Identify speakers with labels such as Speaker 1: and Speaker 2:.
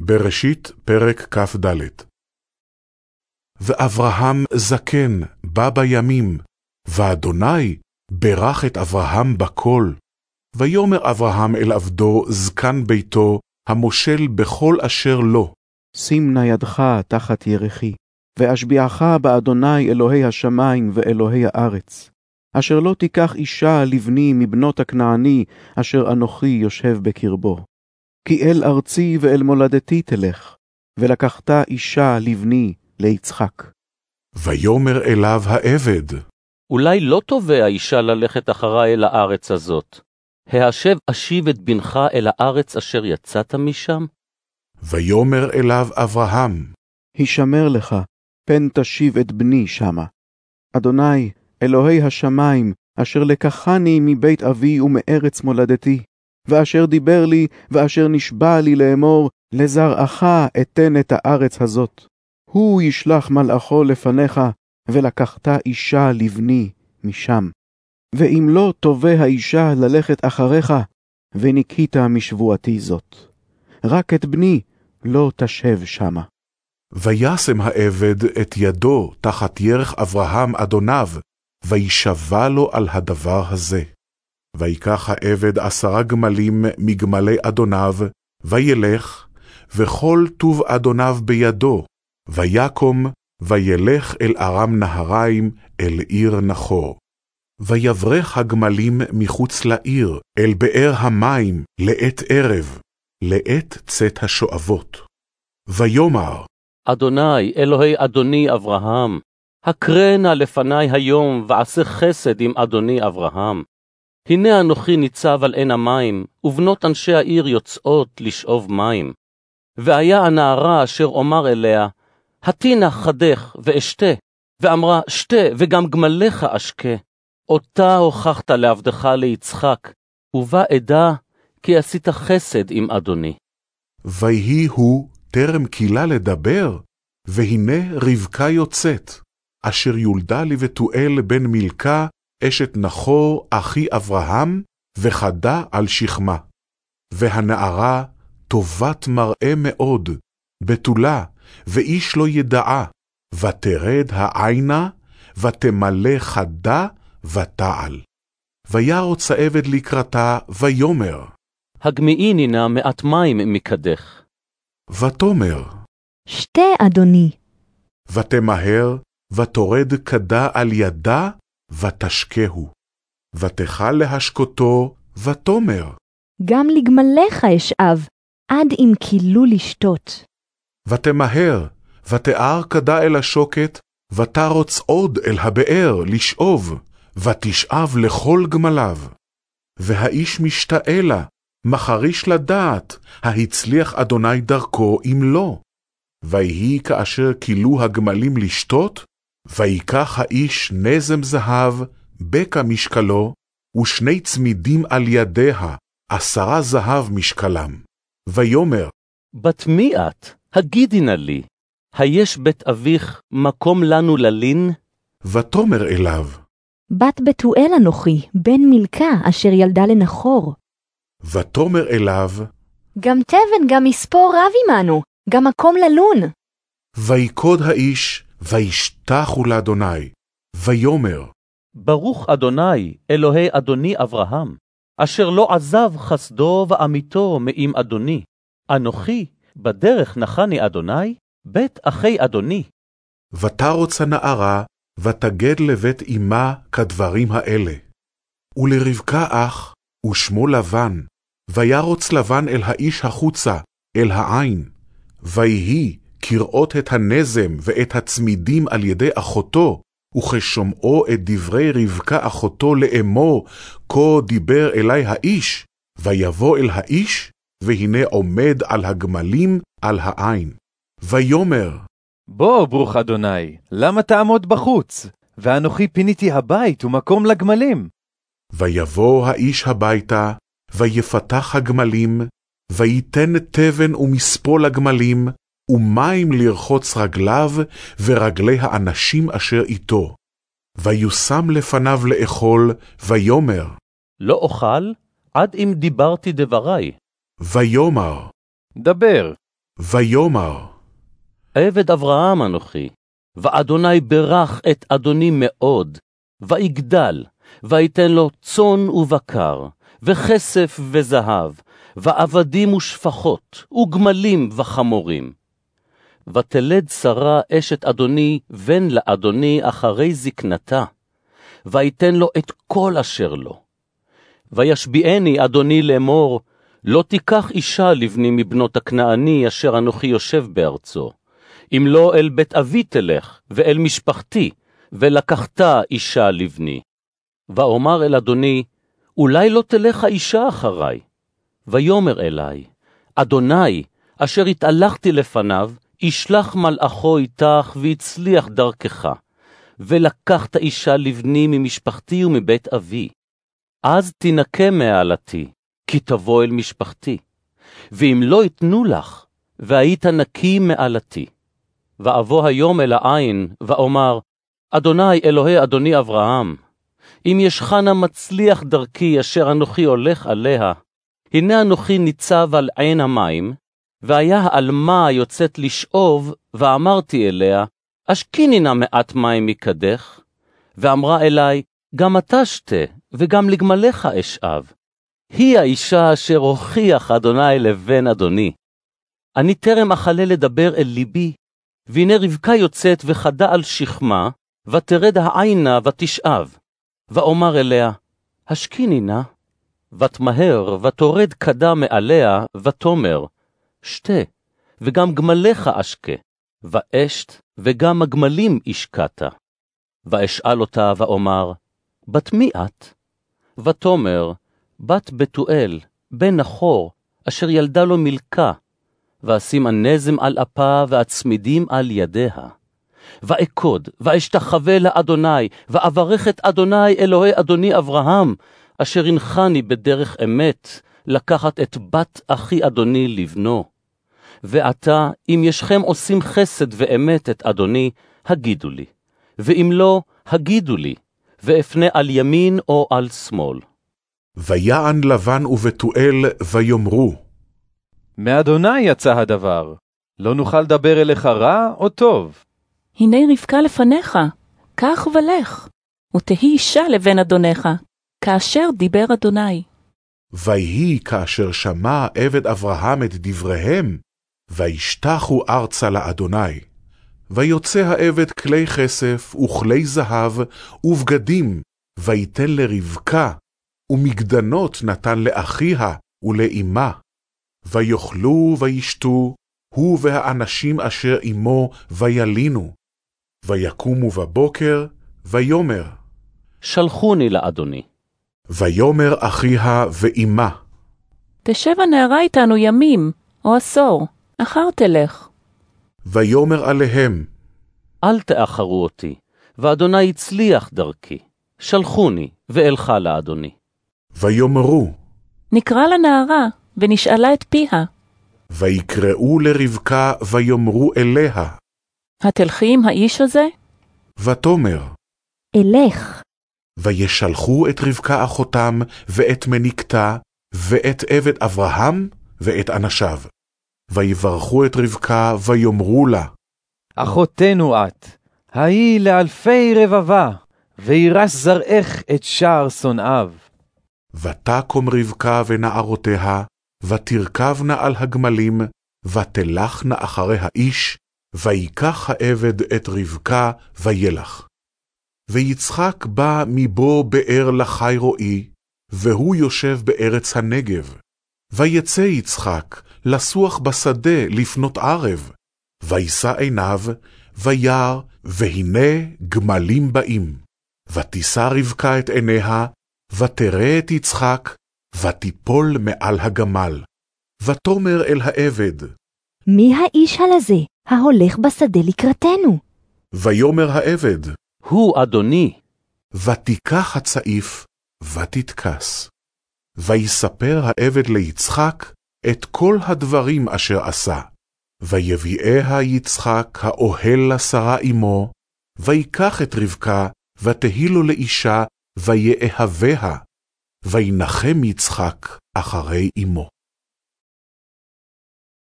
Speaker 1: בראשית פרק כ"ד ואברהם זקן בא בימים, ואדוני ברך את אברהם בקול. ויאמר אברהם אל עבדו זקן ביתו, המושל בכל אשר לו.
Speaker 2: שים נא ידך תחת ירכי, ואשביעך באדוני אלוהי השמיים ואלוהי הארץ, אשר לא תיקח אישה לבני מבנות הכנעני, אשר אנוכי יושב בקרבו. כי אל ארצי ואל מולדתי תלך, ולקחת אישה לבני ליצחק.
Speaker 1: ויאמר אליו העבד,
Speaker 3: אולי לא תובע אישה ללכת אחרי אל הארץ הזאת. ההשב אשיב את בנך אל הארץ אשר יצאת משם?
Speaker 1: ויאמר אליו אברהם,
Speaker 2: הישמר לך, פן תשיב את בני שמה. אדוני, אלוהי השמיים, אשר לקחני מבית אבי ומארץ מולדתי, ואשר דיבר לי, ואשר נשבע לי לאמור, לזרעך אתן את הארץ הזאת. הוא ישלח מלאכו לפניך, ולקחת אישה לבני משם. ואם לא תובע האישה ללכת אחריך, וניקית משבועתי זאת. רק את בני לא תשב שמה.
Speaker 1: וישם העבד את ידו תחת ירך אברהם אדוניו, וישבע לו על הדבר הזה. ויקח העבד עשרה גמלים מגמלי אדוניו, וילך, וכל טוב אדוניו בידו, ויקום, וילך אל ארם נהריים, אל עיר נחור. ויברך הגמלים מחוץ לעיר, אל באר המים, לעת ערב, לעת צאת השואבות. ויאמר,
Speaker 3: אדוני, אלוהי אדוני אברהם, הקרא נא לפני היום, ועשה חסד עם אדוני אברהם. הנה אנוכי ניצב על עין המים, ובנות אנשי העיר יוצאות לשאוב מים. והיה הנערה אשר אומר אליה, הטי נא חדך ואשתה, ואמרה, שתה, וגם גמליך אשקה. אותה הוכחת לעבדך ליצחק, ובה אדע כי עשית חסד עם אדוני.
Speaker 1: ויהי הוא טרם קהילה לדבר, והנה רבקה יוצאת, אשר יולדה לבתואל בן מילכה, אשת נחור אחי אברהם, וחדה על שכמה. והנערה טובת מראה מאוד, בתולה, ואיש לא ידעה, ותרד העינה, ותמלא חדה, ותעל. וירוץ העבד לקראתה, ויאמר,
Speaker 3: הגמיעיני נא מעט מים מקדך.
Speaker 1: ותאמר,
Speaker 4: שתה, אדוני.
Speaker 1: ותמהר, ותורד כדה על ידה, ותשקהו. ותכל להשקותו, ותאמר,
Speaker 4: גם לגמליך אשאב, עד אם כילו לשתות.
Speaker 1: ותמהר, ותיאר כדה אל השוקת, ותרוץ עוד אל הבאר לשאוב, ותשאב לכל גמליו. והאיש משתאה לה, מחריש לדעת, ההצליח אדוני דרכו אם לא. ויהי כאשר כילו הגמלים לשתות, ויקח האיש נזם זהב, בקע משקלו, ושני צמידים על ידיה, עשרה זהב משקלם. ויאמר,
Speaker 3: בת מי את? הגידי נא לי. היש בית אביך מקום לנו ללין?
Speaker 1: ותאמר אליו,
Speaker 4: בת בתואל אנוכי, בן מילכה, אשר ילדה לנחור.
Speaker 1: ותאמר אליו,
Speaker 4: גם תבן גם מספור רב עמנו, גם מקום ללון.
Speaker 1: ויקוד האיש, וישתחו לאדוני, ויאמר,
Speaker 3: ברוך אדוני, אלוהי אדוני אברהם, אשר לא עזב חסדו ואמיתו מעם אדוני. אנוכי, בדרך נחני אדוני, בית אחי אדוני.
Speaker 1: ותרוץ הנערה, ותגד לבית אמה כדברים האלה. ולרבקה אח, ושמו לבן, וירוץ לבן אל האיש החוצה, אל העין. ויהי כראות את הנזם ואת הצמידים על ידי אחותו, וכשומעו את דברי רבקה אחותו לאמור, כה דיבר אלי האיש, ויבוא אל האיש, והנה עומד על הגמלים על העין. ויאמר,
Speaker 5: בוא, ברוך אדוני, למה תעמוד בחוץ? ואנוכי פיניתי הבית ומקום לגמלים.
Speaker 1: ויבוא האיש הביתה, ויפתח הגמלים, ויתן תבן ומספוא לגמלים, ומים לרחוץ רגליו, ורגלי האנשים אשר איתו. ויושם לפניו לאכול, ויאמר,
Speaker 3: לא אוכל, עד אם דיברתי דברי.
Speaker 1: ויאמר,
Speaker 5: דבר,
Speaker 1: ויאמר,
Speaker 3: עבד אברהם אנוכי, ואדוני ברך את אדוני מאוד, ויגדל, ויתן לו צאן ובקר, וכסף וזהב, ועבדים ושפחות, וגמלים וחמורים. ותלד שרה אשת אדוני בן לאדוני אחרי זקנתה, ויתן לו את כל אשר לו. וישביעני אדוני לאמור, לא תיקח אישה לבני מבנות הכנעני אשר אנוכי יושב בארצו. אם לא אל בית אבי תלך, ואל משפחתי, ולקחת אישה לבני. ואומר אל אדוני, אולי לא תלך האישה אחריי. ויאמר אלי, אדוני, אשר התהלכתי לפניו, ישלח מלאכו איתך והצליח דרכך, ולקחת אישה לבני ממשפחתי ומבית אבי. אז תנקה מעלתי, כי תבוא אל משפחתי. ואם לא יתנו לך, והיית נקי מעלתי. ואבוא היום אל העין, ואומר, אדוני אלוהי אדוני אברהם, אם ישכנה מצליח דרכי אשר אנוכי הולך עליה, הנה אנוכי ניצב על עין המים, והיה העלמה היוצאת לשאוב, ואמרתי אליה, אשקיני נא מעט מים מקדך. ואמרה אלי, גם אתה שתה, וגם לגמליך אשאב. היא האישה אשר הוכיח אדוני לבן אדוני. אני טרם אכלה לדבר אל ליבי, והנה רבקה יוצאת וחדה על שכמה, ותרד העינה ותשאב. ואומר אליה, השקיני נא. ותמהר, ותורד כדה מעליה, ותאמר, שתה, וגם גמליך אשקה, ואשת, וגם הגמלים השקעת. ואשאל אותה, ואומר, בת מי את? ותאמר, בת בתואל, בן נחור, אשר ילדה לו מלכה, ואשים הנזם על אפה והצמידים על ידיה. ואכוד, ואשתחווה לאדוני, ואברך את אדוני אלוהי אדוני אברהם, אשר הנחני בדרך אמת, לקחת את בת אחי אדוני לבנו. ועתה, אם ישכם עושים חסד ואמת את אדוני, הגידו לי. ואם לא, הגידו לי, ואפנה על ימין או על שמאל.
Speaker 1: ויען לבן ובתואל ויאמרו,
Speaker 5: מאדוני יצא הדבר. לא נוכל לדבר אליך רע או טוב.
Speaker 6: הנה רבקה לפניך, קח ולך, ותהי אישה לבן אדונך, כאשר דיבר אדוני.
Speaker 1: ויהי כאשר שמע עבד אברהם את דבריהם, וישתחו ארצה לאדוני. ויוצא העבד כלי כסף וכלי זהב ובגדים, ויתן לרבקה, ומגדנות נתן לאחיה ולאמה. ויאכלו וישתו, הוא והאנשים אשר עמו, וילינו. ויקומו בבוקר, ויאמר,
Speaker 3: שלחוני לאדוני.
Speaker 1: ויאמר אחיה ואמה,
Speaker 6: תשב הנערה איתנו ימים, או עשור, אחר תלך.
Speaker 1: ויאמר עליהם,
Speaker 3: אל תאחרו אותי, ואדוני הצליח דרכי. שלחוני, ואלך לאדוני.
Speaker 1: ויאמרו,
Speaker 6: נקרא לנערה, ונשאלה את פיה,
Speaker 1: ויקראו לרבקה, ויאמרו אליה,
Speaker 6: התלכי עם האיש הזה?
Speaker 1: ותאמר,
Speaker 4: אלך,
Speaker 1: וישלחו את רבקה אחותם, ואת מניקתה, ואת עבד אברהם, ואת אנשיו. ויברכו את רבקה, ויאמרו לה,
Speaker 5: אחותנו את, ההיא לאלפי רבבה, וירש זרעך את שער שונאיו.
Speaker 1: ותקום רבקה ונערותיה, ותרכבנה על הגמלים, ותלכנה אחרי האיש, ויקח העבד את רבקה, וילך. ויצחק בא מבוא באר לחי רועי, והוא יושב בארץ הנגב. ויצא יצחק לסוח בשדה לפנות ערב, וישא עיניו, וירא, והנה גמלים באים. ותישא רבקה את עיניה, ותראה את יצחק, ותיפול מעל הגמל. ותאמר אל העבד,
Speaker 4: מי האיש הלזה, ההולך בשדה לקראתנו?
Speaker 1: ויאמר העבד,
Speaker 3: הוא אדוני.
Speaker 1: ותיקח הצעיף, ותתכס. ויספר העבד ליצחק את כל הדברים אשר עשה. ויביאיה יצחק האוהל לשרה אמו, ויקח את רבקה, ותהי לו לאישה, ויאהביה. וינחם יצחק אחרי אמו.